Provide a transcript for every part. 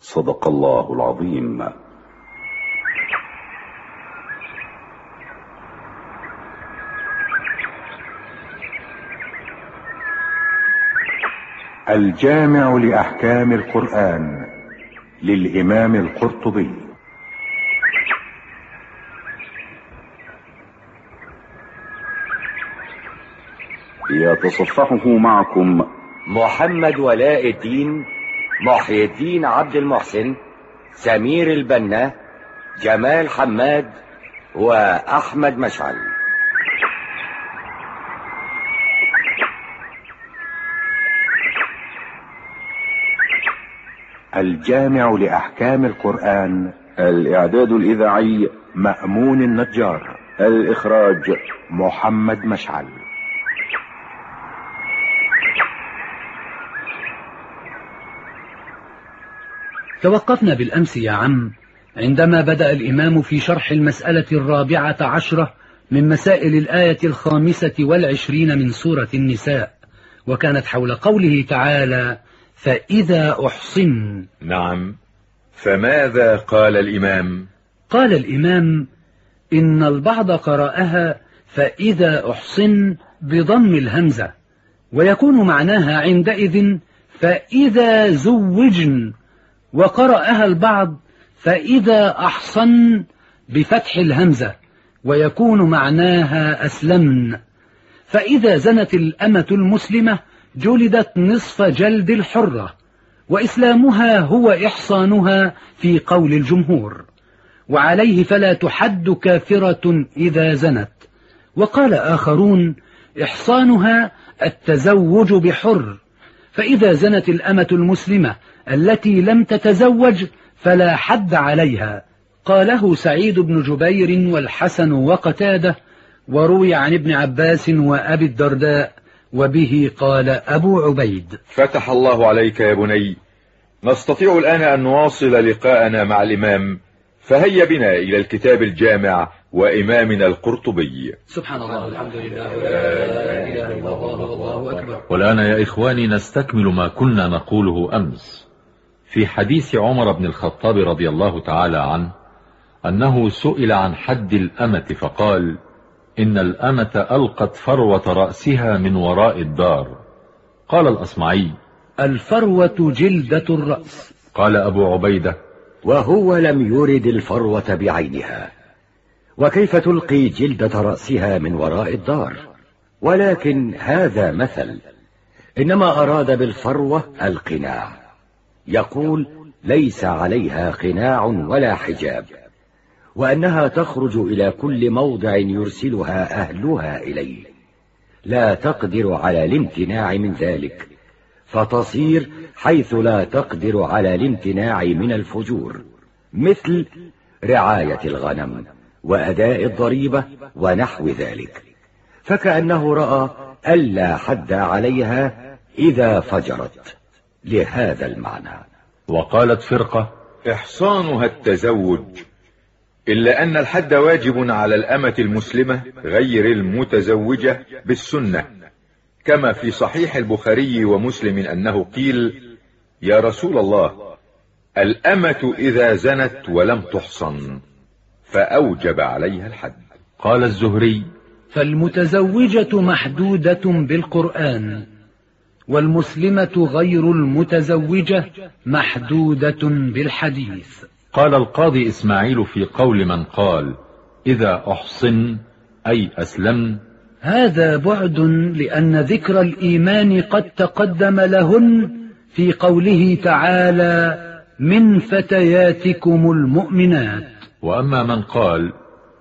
صدق الله العظيم. الجامع لأحكام القرآن للإمام القرطبي. يتصفحه معكم محمد ولاء الدين محي الدين عبد المحسن سمير البنا جمال حماد وأحمد مشعل. الجامع لأحكام القرآن. الإعداد الإذاعي مأمون النجار. الإخراج محمد مشعل. توقفنا بالأمس يا عم. عندما بدأ الإمام في شرح المسألة الرابعة عشرة من مسائل الآية الخامسة والعشرين من سورة النساء وكانت حول قوله تعالى فإذا أحصن. نعم. فماذا قال الإمام؟ قال الإمام إن البعض قرأها فإذا أحصن بضم الهمزة ويكون معناها عندئذ فإذا زوجن. وقرأها البعض فإذا أحصن بفتح الهمزة ويكون معناها أسلمن. فإذا زنت الأمة المسلمة جلدت نصف جلد الحرة وإسلامها هو إحصانها في قول الجمهور. وعليه فلا تحد كافرة إذا زنت. وقال آخرون إحصانها التزوج بحر. فإذا زنت الأمة المسلمة التي لم تتزوج فلا حد عليها. قاله سعيد بن جبير والحسن وقتاده وروي عن ابن عباس وأبي الدرداء وبه قال أبو عبيد. فتح الله عليك يا بني نستطيع الآن أن نواصل لقاءنا مع الإمام فهيا بنا إلى الكتاب الجامع وإمامنا القرطبي. سبحان الله الحمد لله ولا إله إلا الله والله أكبر. والآن يا إخواني نستكمل ما كنا نقوله أمس. في حديث عمر بن الخطاب رضي الله تعالى عنه أنه سئل عن حد الأمة فقال إن الأمة ألقت فروة رأسها من وراء الدار. قال الأصمعي الفروة جلدة الرأس. قال أبو عبيدة وهو لم يرد الفروة بعينها. وكيف تلقي جلدة رأسها من وراء الدار؟ ولكن هذا مثل. إنما أراد بالفروة القناع. يقول ليس عليها قناع ولا حجاب وأنها تخرج إلى كل موضع يرسلها أهلها إليه. لا تقدر على الامتناع من ذلك فتصير حيث لا تقدر على الامتناع من الفجور مثل رعاية الغنم وأداء الضريبة ونحو ذلك. فكأنه رأى ألا حد عليها إذا فجرت. لهذا المعنى. وقالت فرقة إحصانها التزوج. إلا أن الحد واجب على الأمة المسلمة غير المتزوجة بالسنة. كما في صحيح البخاري ومسلم أنه قيل يا رسول الله الأمة إذا زنت ولم تحصن فأوجب عليها الحد. قال الزهري فالمتزوجة محدودة بالقرآن. والمسلمة غير المتزوجة محدودة بالحديث. قال القاضي إسماعيل في قول من قال إذا أحصن أي أسلمن هذا بعد لأن ذكر الإيمان قد تقدم لهن في قوله تعالى من فتياتكم المؤمنات وأما من قال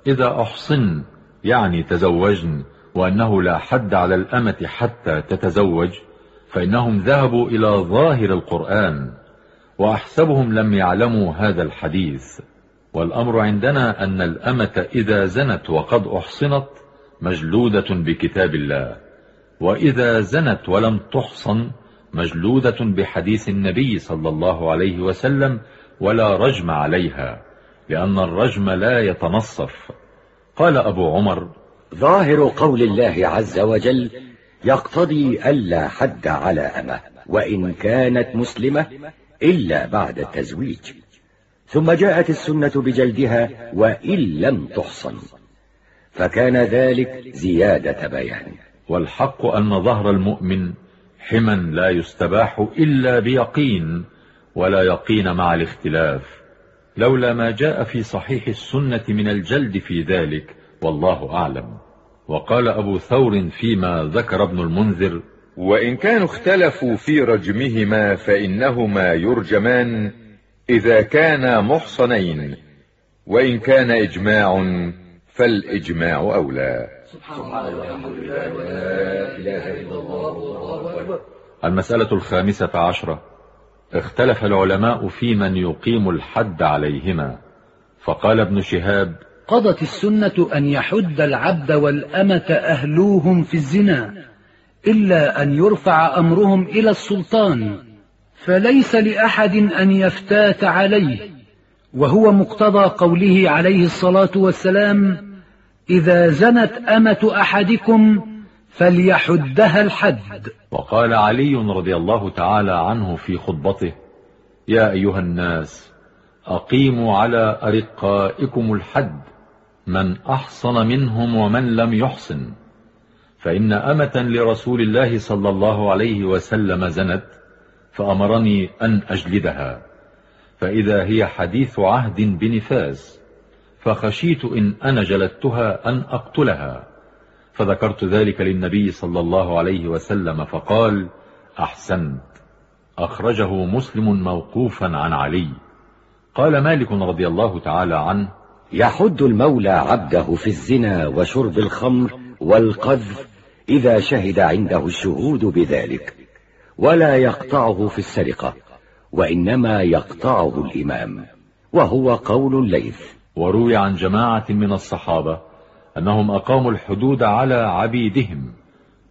إذا أحصن يعني تزوجن وأنه لا حد على الأمة حتى تتزوج. فإنهم ذهبوا إلى ظاهر القرآن وأحسبهم لم يعلموا هذا الحديث. والأمر عندنا أن الأمة إذا زنت وقد أحصنت مجلودة بكتاب الله وإذا زنت ولم تحصن مجلودة بحديث النبي صلى الله عليه وسلم ولا رجم عليها لأن الرجم لا يتنصف. قال أبو عمر ظاهر قول الله عز وجل يقتضي ألا حد على أمه وإن كانت مسلمة إلا بعد التزويج. ثم جاءت السنة بجلدها وإن لم تحصن. فكان ذلك زيادة بيان. والحق أن ظهر المؤمن حما لا يستباح إلا بيقين ولا يقين مع الاختلاف. لولا ما جاء في صحيح السنة من الجلد في ذلك والله أعلم. وقال أبو ثور فيما ذكر ابن المنذر وإن كانوا اختلفوا في رجمهما فإنهما يرجمان إذا كانا محصنين وإن كان إجماع فالإجماع أولى. المسألة الخامسة عشرة. اختلف العلماء في من يقيم الحد عليهما. فقال ابن شهاب قضت السنة أن يحد العبد والأمة أهلوهم في الزنا إلا أن يرفع أمرهم إلى السلطان فليس لأحد أن يفتات عليه وهو مقتضى قوله عليه الصلاة والسلام إذا زنت أمة أحدكم فليحدها الحد. وقال علي رضي الله تعالى عنه في خطبته يا أيها الناس أقيموا على أرقائكم الحد من أحصن منهم ومن لم يحصن. فإن أمة لرسول الله صلى الله عليه وسلم زنت فأمرني أن أجلدها. فإذا هي حديث عهد بنفاس فخشيت إن أنا جلدتها أن أقتلها. فذكرت ذلك للنبي صلى الله عليه وسلم فقال أحسنت. أخرجه مسلم موقوفا عن علي. قال مالك رضي الله تعالى عنه يحد المولى عبده في الزنا وشرب الخمر والقذف إذا شهد عنده الشهود بذلك ولا يقطعه في السرقة وإنما يقطعه الإمام وهو قول الليث. وروي عن جماعة من الصحابة أنهم أقاموا الحدود على عبيدهم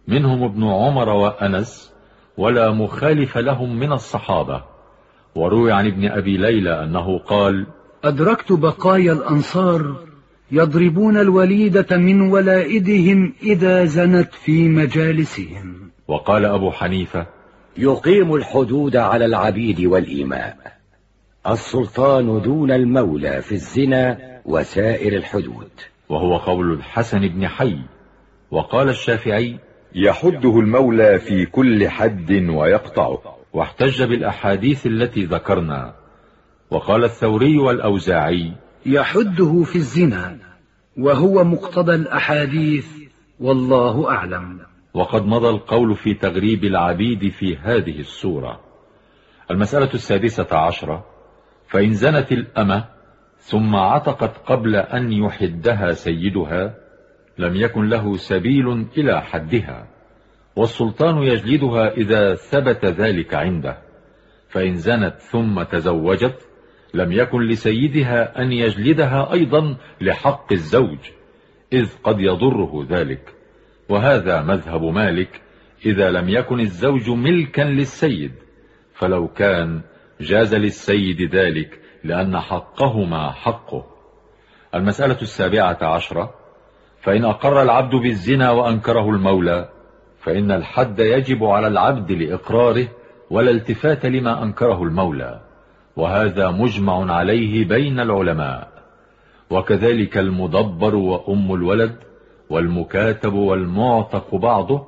منهم ابن عمر وأنس ولا مخالف لهم من الصحابة. وروي عن ابن أبي ليلى أنه قال أدركت بقايا الأنصار يضربون الوليدة من ولائدهم إذا زنت في مجالسهم. وقال أبو حنيفة يقيم الحدود على العبيد والإيماء السلطان دون المولى في الزنا وسائر الحدود. وهو قول الحسن بن حي. وقال الشافعي يحده المولى في كل حد ويقطعه واحتج بالأحاديث التي ذكرنا. وقال الثوري والأوزاعي يحده في الزنا وهو مقتضى الأحاديث والله أعلم. وقد مضى القول في تغريب العبيد في هذه السورة. المسألة السادسة عشرة فإن زنت الأمة ثم عتقت قبل أن يحدها سيدها لم يكن له سبيل إلى حدها والسلطان يجلدها إذا ثبت ذلك عنده. فإن زنت ثم تزوجت لم يكن لسيدها أن يجلدها أيضا لحق الزوج إذ قد يضره ذلك. وهذا مذهب مالك إذا لم يكن الزوج ملكا للسيد فلو كان جاز للسيد ذلك لأن حقهما حقه. المسألة السابعة عشرة فإن أقر العبد بالزنا وأنكره المولى فإن الحد يجب على العبد لإقراره ولا التفات لما أنكره المولى. وهذا مجمع عليه بين العلماء. وكذلك المدبر وأم الولد والمكاتب والمعتق بعضه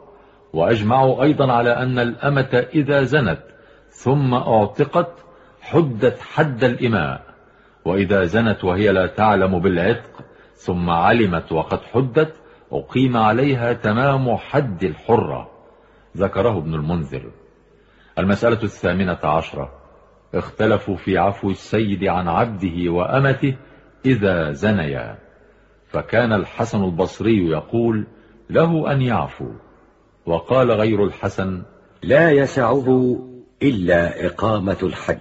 وأجمعوا أيضا على أن الأمة إذا زنت ثم اعتقت حدت حد الإماء. وإذا زنت وهي لا تعلم بالعتق ثم علمت وقد حدت أقيم عليها تمام حد الحرة. ذكره ابن المنذر. المسألة الثامنة عشرة. اختلفوا في عفو السيد عن عبده وأمته إذا زنيا. فكان الحسن البصري يقول له أن يعفو. وقال غير الحسن لا يسعه إلا إقامة الحد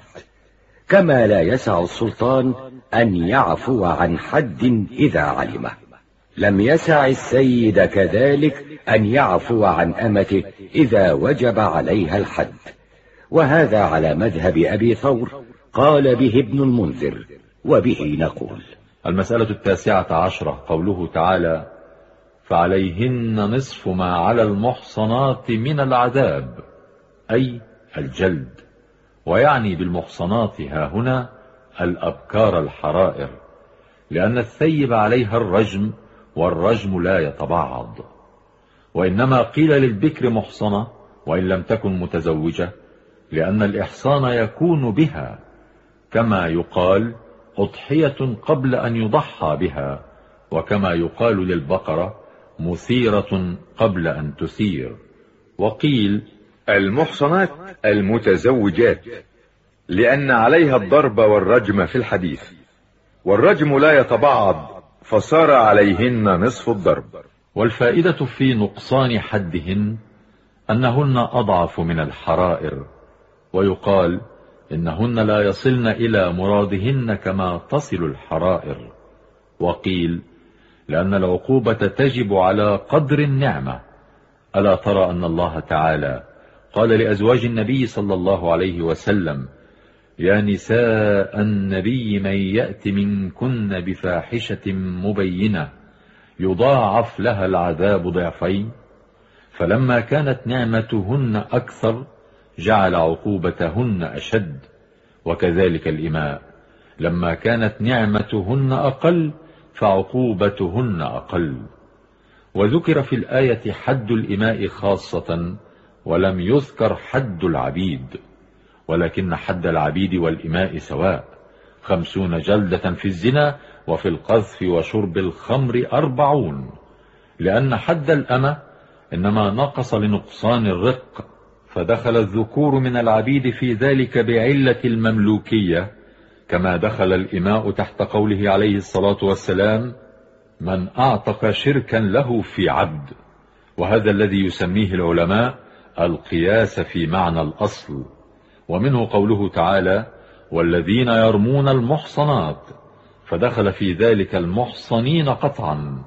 كما لا يسع السلطان أن يعفو عن حد إذا علمه. لم يسع السيد كذلك أن يعفو عن أمته إذا وجب عليها الحد. وهذا على مذهب أبي ثور قال به ابن المنذر وبه نقول. المسألة التاسعة عشرة قوله تعالى فعليهن نصف ما على المحصنات من العذاب أي الجلد ويعني بالمحصنات ها هنا الأبكار الحرائر لأن الثيب عليها الرجم والرجم لا يتبعض وإنما قيل للبكر محصنة وإن لم تكن متزوجة لأن الإحصان يكون بها كما يقال أضحية قبل أن يضحى بها وكما يقال للبقرة مثيرة قبل أن تثير وقيل المحصنات المتزوجات لأن عليها الضرب والرجم في الحديث. والرجم لا يتبعض فصار عليهن نصف الضرب. والفائدة في نقصان حدهن أنهن أضعف من الحرائر. ويقال إنهن لا يصلن إلى مرادهن كما تصل الحرائر. وقيل لأن العقوبة تجب على قدر النعمة. ألا ترى أن الله تعالى قال لأزواج النبي صلى الله عليه وسلم يا نساء النبي من يأت منكن بفاحشة مبينة يضاعف لها العذاب ضعفين فلما كانت نعمتهن أكثر جعل عقوبتهن أشد وكذلك الإماء. لما كانت نعمتهن أقل فعقوبتهن أقل. وذكر في الآية حد الإماء خاصة ولم يذكر حد العبيد. ولكن حد العبيد والإماء سواء. خمسون جلدة في الزنا وفي القذف وشرب الخمر أربعون. لأن حد الأمة إنما نقص لنقصان الرق فدخل الذكور من العبيد في ذلك بعلة المملوكية كما دخل الإماء تحت قوله عليه الصلاة والسلام من أعتق شركا له في عبد وهذا الذي يسميه العلماء القياس في معنى الأصل. ومنه قوله تعالى والذين يرمون المحصنات فدخل في ذلك المحصنين قطعا.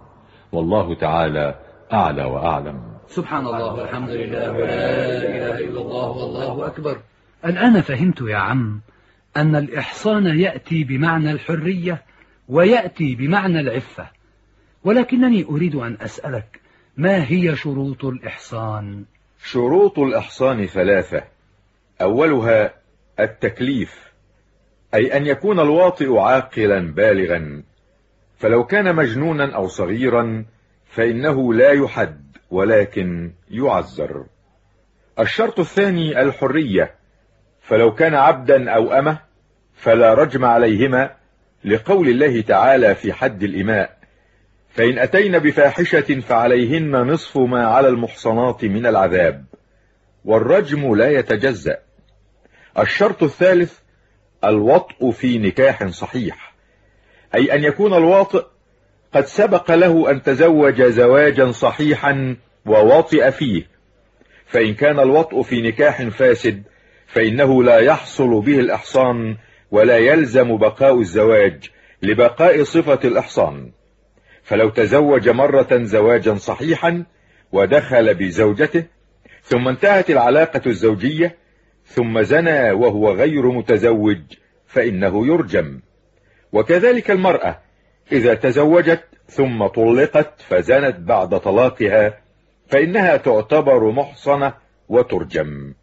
والله تعالى أعلى وأعلم. سبحان الله والحمد لله ولا إله إلا الله والله أكبر. الآن فهمت يا عم أن الإحصان يأتي بمعنى الحرية ويأتي بمعنى العفة ولكنني أريد أن أسألك ما هي شروط الإحصان؟ شروط الإحصان ثلاثة. أولها التكليف أي أن يكون الواطئ عاقلا بالغا. فلو كان مجنونا أو صغيرا فإنه لا يحد. ولكن يعذر. الشرط الثاني الحرية فلو كان عبدا أو أمة فلا رجم عليهما لقول الله تعالى في حد الإماء فإن أتين بفاحشة فعليهن نصف ما على المحصنات من العذاب والرجم لا يتجزأ. الشرط الثالث الوطء في نكاح صحيح أي أن يكون الواطئ قد سبق له أن تزوج زواجا صحيحا وواطئ فيه. فإن كان الوطء في نكاح فاسد فإنه لا يحصل به الإحصان ولا يلزم بقاء الزواج لبقاء صفة الإحصان. فلو تزوج مرة زواجا صحيحا ودخل بزوجته ثم انتهت العلاقة الزوجية ثم زنى وهو غير متزوج فإنه يرجم. وكذلك المرأة إذا تزوجت ثم طلقت فزنت بعد طلاقها فإنها تعتبر محصنة وترجم.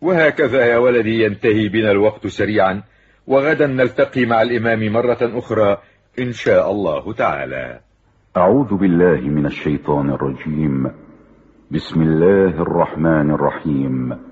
وهكذا يا ولدي ينتهي بنا الوقت سريعا وغدا نلتقي مع الإمام مرة أخرى إن شاء الله تعالى. أعوذ بالله من الشيطان الرجيم. بسم الله الرحمن الرحيم.